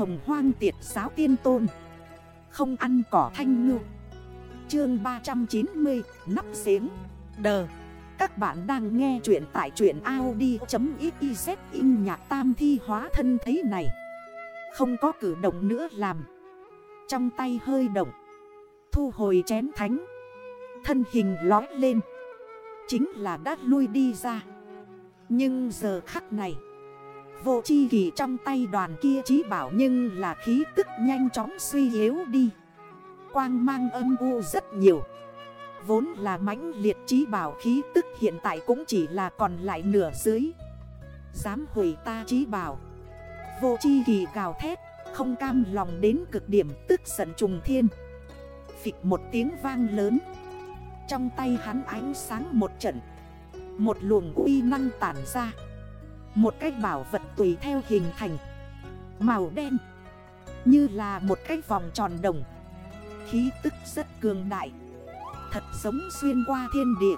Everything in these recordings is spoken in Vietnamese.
hồng hoang tiệt giáo tiên tôn. Không ăn cỏ thanh ngư. Chương 390 Nắp xếng Đờ. Các bạn đang nghe chuyện tại chuyện Audi.xyz in nhạc tam thi hóa thân thế này. Không có cử động nữa làm. Trong tay hơi động. Thu hồi chén thánh. Thân hình lói lên. Chính là đã lui đi ra. Nhưng giờ khắc này Vô chi kỳ trong tay đoàn kia chí bảo nhưng là khí tức nhanh chóng suy yếu đi. Quang mang âm u rất nhiều. Vốn là mãnh liệt chí bảo khí tức hiện tại cũng chỉ là còn lại nửa dưới. Dám hủy ta chí bảo. Vô chi kỳ gào thét, Không cam lòng đến cực điểm tức giận trùng thiên. Phịch một tiếng vang lớn. Trong tay hắn ánh sáng một trận. Một luồng uy năng tản ra một cái bảo vật tùy theo hình thành. Màu đen. Như là một cái vòng tròn đồng. Khí tức rất cường đại. Thật giống xuyên qua thiên địa.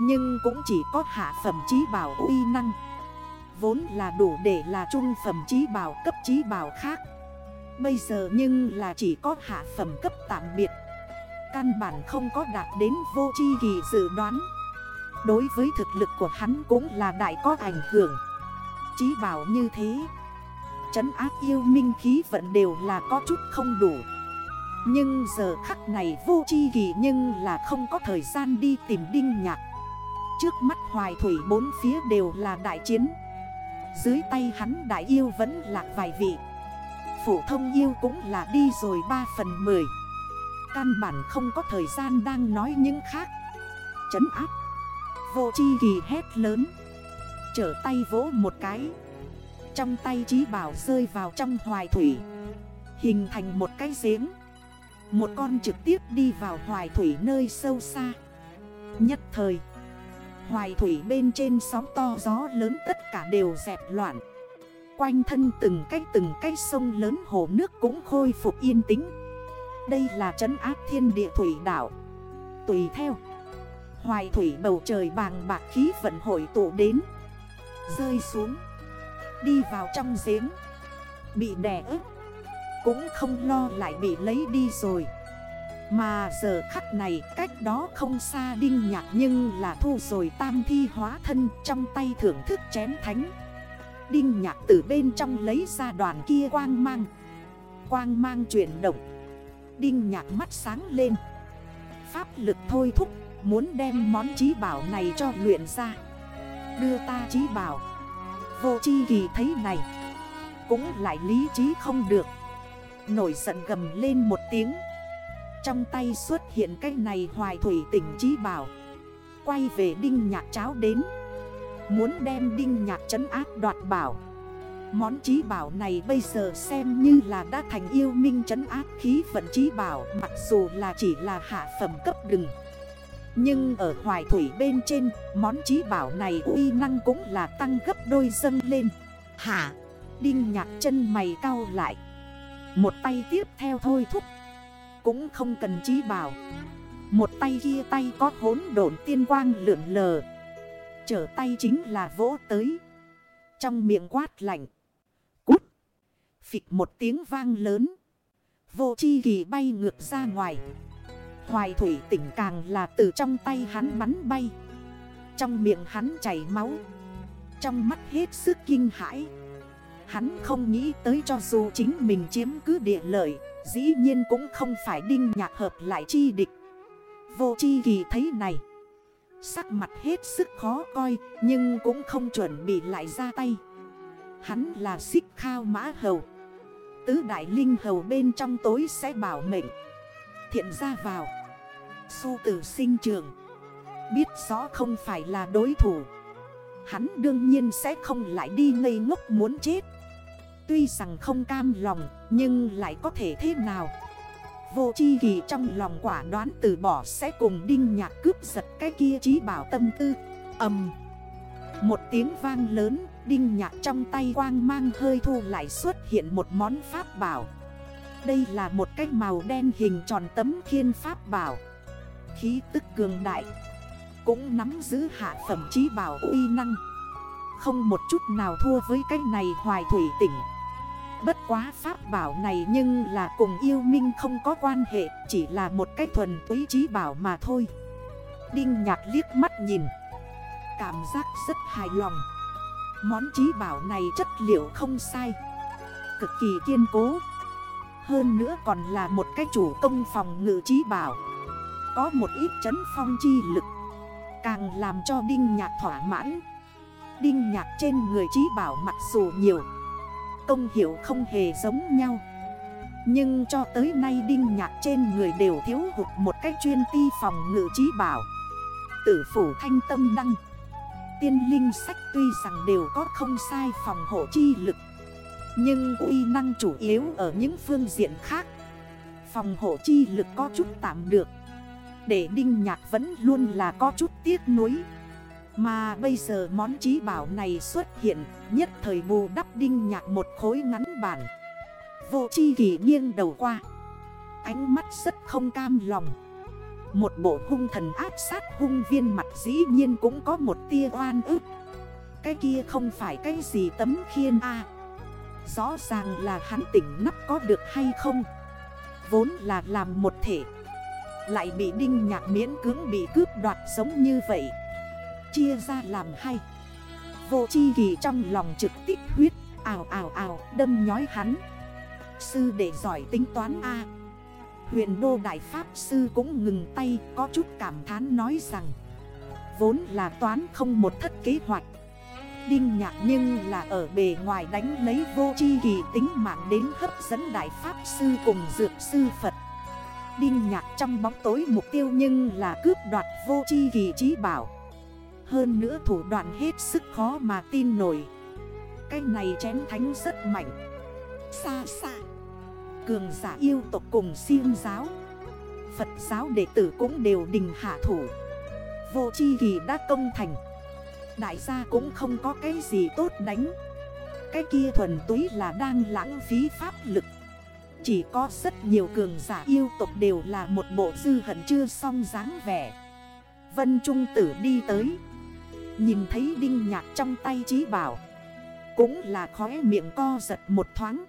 Nhưng cũng chỉ có hạ phẩm trí bảo uy năng. Vốn là đủ để là trung phẩm trí bảo cấp trí bảo khác. Bây giờ nhưng là chỉ có hạ phẩm cấp tạm biệt. Căn bản không có đạt đến vô chi kỳ dự đoán. Đối với thực lực của hắn cũng là đại có ảnh hưởng. Chí bảo như thế Chấn áp yêu minh khí vận đều là có chút không đủ. Nhưng giờ khắc này vô chi kỳ nhưng là không có thời gian đi tìm đinh nhạc. Trước mắt hoài thủy bốn phía đều là đại chiến. Dưới tay hắn đại yêu vẫn lạc vài vị. Phổ thông yêu cũng là đi rồi 3 phần 10 Căn bản không có thời gian đang nói những khác. Chấn áp Vô chi kỳ hét lớn. Trở tay vỗ một cái. Trong tay trí bảo rơi vào trong hoài thủy. Hình thành một cái giếng. Một con trực tiếp đi vào hoài thủy nơi sâu xa. Nhất thời, Hoài thủy bên trên sóng to gió lớn tất cả đều dẹp loạn. Quanh thân từng cách từng cách sông lớn hồ nước cũng khôi phục yên tĩnh. Đây là trấn áp thiên địa thủy đảo Tùy theo Hoài thủy bầu trời bàng bạc khí vận hội tụ đến. Rơi xuống. Đi vào trong giếng. Bị đè ức Cũng không lo lại bị lấy đi rồi. Mà giờ khắc này cách đó không xa đinh nhạc Nhưng là thu rồi tam thi hóa thân Trong tay thưởng thức chén thánh. Đinh nhạc từ bên trong lấy ra đoàn kia quang mang. Quang mang chuyển động. Đinh nhạc mắt sáng lên. Pháp lực thôi thúc. Muốn đem món trí bảo này cho luyện ra. Đưa ta trí bảo. Vô chi kỳ thấy này. Cũng lại lý trí không được. Nổi giận gầm lên một tiếng. Trong tay xuất hiện cái này hoài thủy tỉnh trí bảo. Quay về đinh nhạc cháo đến. Muốn đem đinh nhạc trấn áp đoạt bảo. Món trí bảo này bây giờ xem như là đã thành yêu minh trấn áp khí vận trí bảo, Mặc dù là chỉ là hạ phẩm cấp đừng nhưng ở hoài thủy bên trên, món trí bảo này uy năng cũng là tăng gấp đôi dâng lên. Hả? Đinh nhạc chân mày cao lại. Một tay tiếp theo thôi thúc. Cũng không cần trí bảo. Một tay kia tay có hốn độn tiên quang lượn lờ. Trở tay chính là vỗ tới. Trong miệng quát lạnh. Cút. Phịch một tiếng vang lớn. Vô chi kỳ bay ngược ra ngoài. Hoài thủy tỉnh càng là từ trong tay hắn bắn bay. Trong miệng hắn chảy máu. Trong mắt hết sức kinh hãi. Hắn không nghĩ tới cho dù chính mình chiếm cứ địa lợi, Dĩ nhiên cũng không phải đinh nhạc hợp lại chi địch. Vô chi kỳ thấy này. Sắc mặt hết sức khó coi, Nhưng cũng không chuẩn bị lại ra tay. Hắn là xích khao mã hầu. Tứ đại linh hầu bên trong tối sẽ bảo mệnh. Thiện ra vào. Su tử sinh trường. Biết rõ không phải là đối thủ. Hắn đương nhiên sẽ không lại đi ngây ngốc muốn chết. Tuy rằng không cam lòng, Nhưng lại có thể thế nào? Vô chi kỳ trong lòng quả đoán từ bỏ Sẽ cùng đinh nhạc cướp giật cái kia trí bảo tâm tư. Ầm. Một tiếng vang lớn, Đinh nhạc trong tay quang mang hơi thu lại xuất hiện một món pháp bảo. Đây là một cái màu đen hình tròn tấm thiên pháp bảo. Khí tức cường đại. Cũng nắm giữ hạ phẩm trí bảo uy năng. Không một chút nào thua với cái này hoài thủy tỉnh. Bất quá pháp bảo này nhưng là cùng yêu minh không có quan hệ, Chỉ là một cái thuần túy trí bảo mà thôi. Đinh nhạc liếc mắt nhìn. Cảm giác rất hài lòng. Món trí bảo này chất liệu không sai. Cực kỳ kiên cố. Hơn nữa còn là một cái chủ công phòng ngự trí bảo. Có một ít chấn phong chi lực. Càng làm cho Đinh Nhạc thỏa mãn. Đinh Nhạc trên người trí bảo mặc dù nhiều, Công hiểu không hề giống nhau. Nhưng cho tới nay Đinh Nhạc trên người đều thiếu hụt một cái chuyên ti phòng ngự trí bảo. Tử phủ thanh tâm đăng. Tiên linh sách tuy rằng đều có không sai phòng hộ chi lực nhưng uy năng chủ yếu ở những phương diện khác. Phòng hộ chi lực có chút tạm được. Để Đinh Nhạc vẫn luôn là có chút tiếc nuối. Mà bây giờ món trí bảo này xuất hiện, Nhất thời bù đắp Đinh Nhạc một khối ngắn bản. Vô chi kỳ nghiêng đầu qua. Ánh mắt rất không cam lòng. Một bộ hung thần áp sát hung viên mặt dĩ nhiên cũng có một tia oan ức. Cái kia không phải cái gì tấm khiên a. Rõ ràng là hắn tỉnh nắp có được hay không. Vốn là làm một thể. Lại bị đinh nhạc miễn cưỡng bị cướp đoạt giống như vậy. Chia ra làm hay Vô chi kỳ trong lòng trực tích huyết. Ào ào ào, đâm nhói hắn. Sư để giỏi tính toán A. Huyền đô đại pháp sư cũng ngừng tay, có chút cảm thán nói rằng, Vốn là toán không một thất kế hoạch. Đinh nhạc nhưng là ở bề ngoài đánh lấy vô chi kỳ tính mạng đến hấp dẫn đại pháp sư cùng dược sư Phật. Đinh nhạc trong bóng tối mục tiêu nhưng là cướp đoạt vô chi kỳ trí bảo. Hơn nữa thủ đoạn hết sức khó mà tin nổi. Cái này chén thánh rất mạnh. Xa xa. Cường giả yêu tộc cùng siêng giáo. Phật giáo đệ tử cũng đều đình hạ thủ. Vô chi kỳ đã công thành. Đại gia cũng không có cái gì tốt đánh Cái kia thuần túy là đang lãng phí pháp lực Chỉ có rất nhiều cường giả yêu tộc đều là một bộ dư hận chưa xong dáng vẻ Vân Trung Tử đi tới Nhìn thấy đinh nhạc trong tay trí bảo Cũng là khóe miệng co giật một thoáng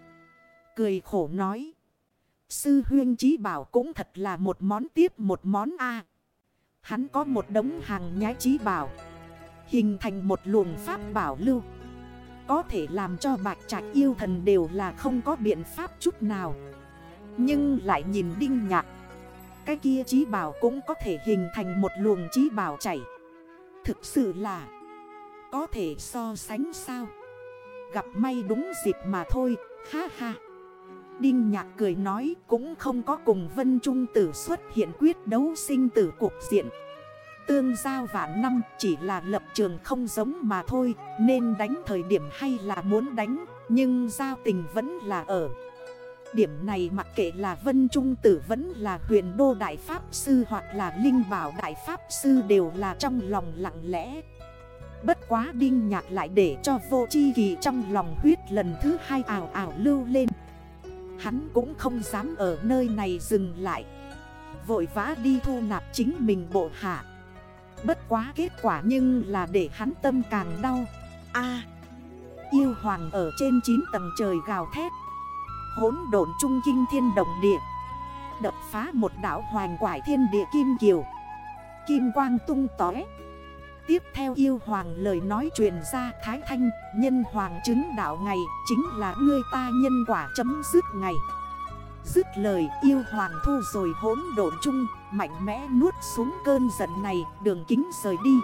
cười khổ nói. Sư huyên trí bảo cũng thật là một món tiếp một món A. Hắn có một đống hàng nhái trí bảo. Hình thành một luồng pháp bảo lưu. Có thể làm cho bạch trạch yêu thần đều là không có biện pháp chút nào. Nhưng lại nhìn đinh nhạc. Cái kia trí bảo cũng có thể hình thành một luồng trí bảo chảy. Thực sự là có thể so sánh sao. Gặp may đúng dịp mà thôi, ha ha. Đinh Nhạc cười nói cũng không có cùng Vân Trung Tử xuất hiện quyết đấu sinh tử cuộc diện. Tương giao vạn năm chỉ là lập trường không giống mà thôi, Nên đánh thời điểm hay là muốn đánh, Nhưng giao tình vẫn là ở. Điểm này mặc kệ là Vân Trung Tử vẫn là huyền đô Đại Pháp Sư Hoặc là Linh Bảo Đại Pháp Sư đều là trong lòng lặng lẽ. Bất quá Đinh Nhạc lại để cho vô chi kỳ trong lòng huyết lần thứ hai ảo ảo lưu lên. Hắn cũng không dám ở nơi này dừng lại. Vội vã đi thu nạp chính mình bộ hạ. Bất quá kết quả nhưng là để hắn tâm càng đau. A. Yêu hoàng ở trên 9 tầng trời gào thét. Hốn độn trung kinh thiên động địa. Đập phá một đảo hoàng quải thiên địa kim kiều. Kim quang tung tói Tiếp theo yêu hoàng lời nói truyền ra Thái Thanh, Nhân hoàng chứng đạo ngày, Chính là ngươi ta nhân quả chấm dứt ngày. Dứt lời, yêu hoàng thu rồi hỗn độn chung, Mạnh mẽ nuốt xuống cơn giận này, Đường kính rời đi.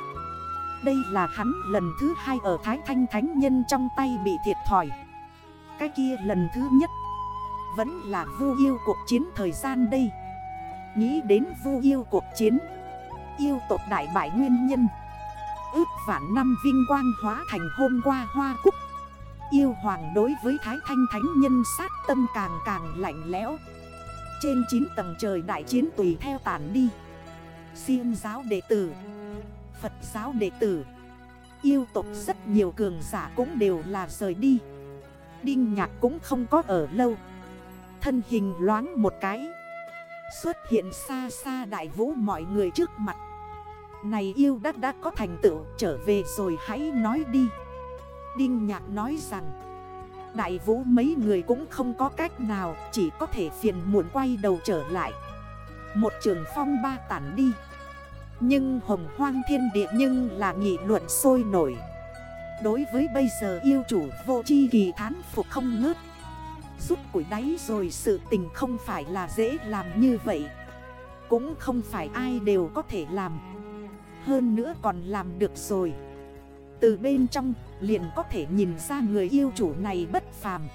Đây là hắn lần thứ hai ở Thái Thanh Thánh Nhân trong tay bị thiệt thòi. Cái kia lần thứ nhất, Vẫn là vu yêu cuộc chiến thời gian đây. Nghĩ đến vu yêu cuộc chiến, Yêu tộc đại bại nguyên nhân, ước vạn năm vinh quang hóa thành hôm qua hoa cúc. Yêu hoàng đối với Thái Thanh Thánh Nhân sát tâm càng càng lạnh lẽo. Trên 9 tầng trời đại chiến tùy theo tản đi. Xuyên giáo đệ tử, Phật giáo đệ tử, Yêu tộc rất nhiều cường giả cũng đều là rời đi. Đinh nhạc cũng không có ở lâu. Thân hình loáng một cái, Xuất hiện xa xa đại vũ mọi người trước mặt. Này yêu đã đã có thành tựu, trở về rồi hãy nói đi. Đinh Nhạc nói rằng, Đại vũ mấy người cũng không có cách nào, Chỉ có thể phiền muộn quay đầu trở lại. Một trường phong ba tản đi. Nhưng hồng hoang thiên địa nhưng là nghị luận sôi nổi. Đối với bây giờ yêu chủ vô chi kỳ thán phục không ngớt. Rút củi đáy rồi sự tình không phải là dễ làm như vậy. Cũng không phải ai đều có thể làm. Hơn nữa còn làm được rồi. Từ bên trong liền có thể nhìn ra người yêu chủ này bất phàm.